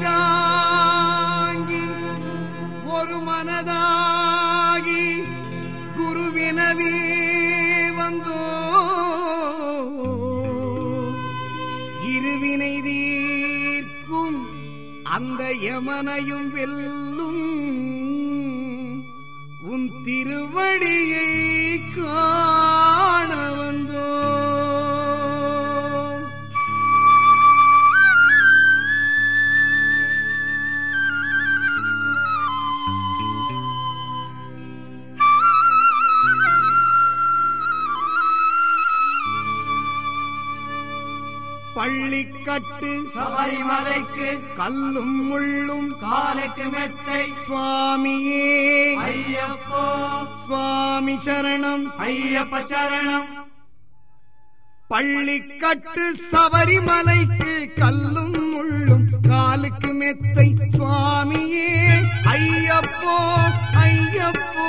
தாங்கி ஒரு மனதாகி குருவினவே வந்தோ. இருவினை தீர்க்கும் அந்த யமனையும் வெல்லும் உன் திருவடியை கா பள்ளிக்கட்டு சபரிமலைக்கு கல்லும் முள்ளும் காலுக்கு மெத்தை சுவாமியே. ஐயப்போ. சுவாமி சரணம். ஐயப்ப சரணம். பள்ளிக்கட்டு சபரிமலைக்கு கல்லும் முள்ளும் காலுக்கு மெத்தை சுவாமியே. ஐயப்போ ஐயப்போ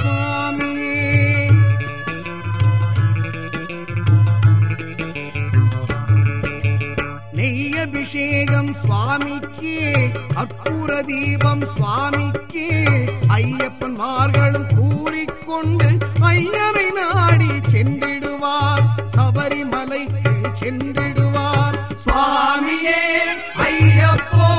சுவாமியே பிரதீபம் சுவாமிக்கு சுவாமிக்கே ஐயப்பன்மார்களும் கூறிக்கொண்டு ஐயரை நாடி சென்றிடுவார். சபரிமலைக்கு சென்றிடுவார். சுவாமியே ஐயப்போ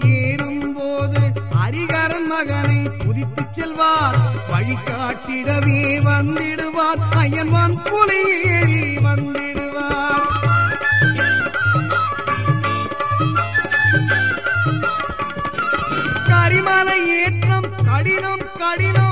ஏற்றம் போது அரிகரன் மகனை புதித்து செல்வார் வழிகாட்டிடவே வந்திடுவார். அயன்வான் புலியேறி வந்திடுவார். கரிமலை ஏற்றம் கடினம் கடினம்.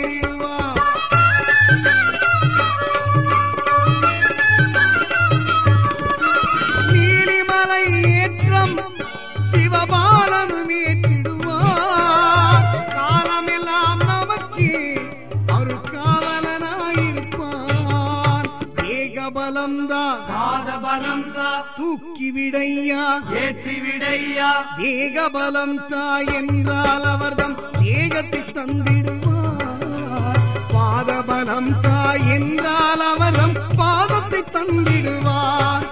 தேகபலம்தான் பாதபலம் தா தூக்கிவிடையா. ஏற்றி விடையா தேகபலம் தாய் என்றால் அவர்தம் தேகத்தை தந்திடுவார். பாதபலம் தாய் என்றால் அவர்தம் பாதத்தை தந்திடுவார்.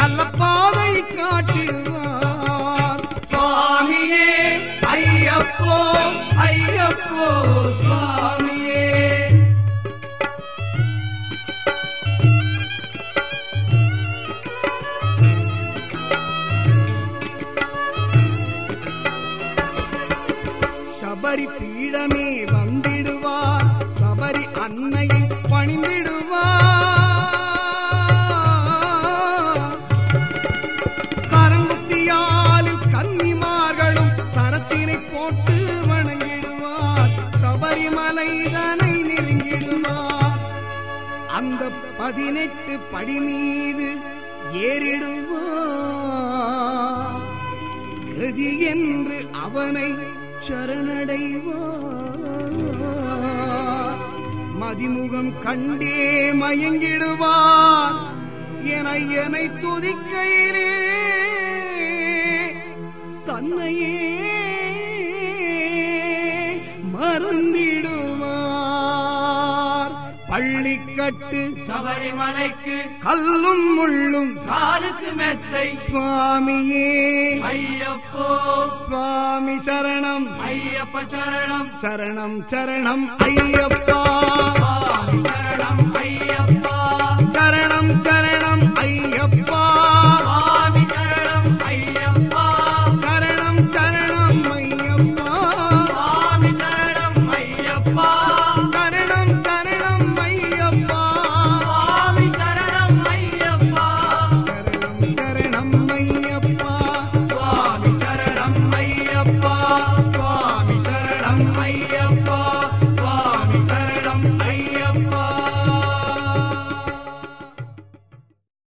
நல்ல பாதை காட்டிடுவார். சுவாமியே ஐயப்போ ஐயப்போ சுவாமியே சபரி அன்னையை பணிந்திடுவார் சரங்குத்தியாலில் கன்னிமார்களும் சரத்தினை போட்டு வணங்கிடுவார். சபரிமலைதனை நெருங்கிடுவார். அந்த பதினெட்டு படி மீது ஏறிடுவார். கதி என்று அவனை சரணடைவார். மதிமுகம் கண்டே மயங்கிடுவார் என என்னை துதிக்கையிலே. தன்னையே மறந்திடுவார். பள்ளிக்கட்டு சபரிமலைக்கு கல்லும் முள்ளும் காலுக்கு மெத்தை சுவாமியே. ஐயப்போ. சுவாமி சரணம். ஐயப்ப சரணம். சரணம் சரணம் ஐயப்பா.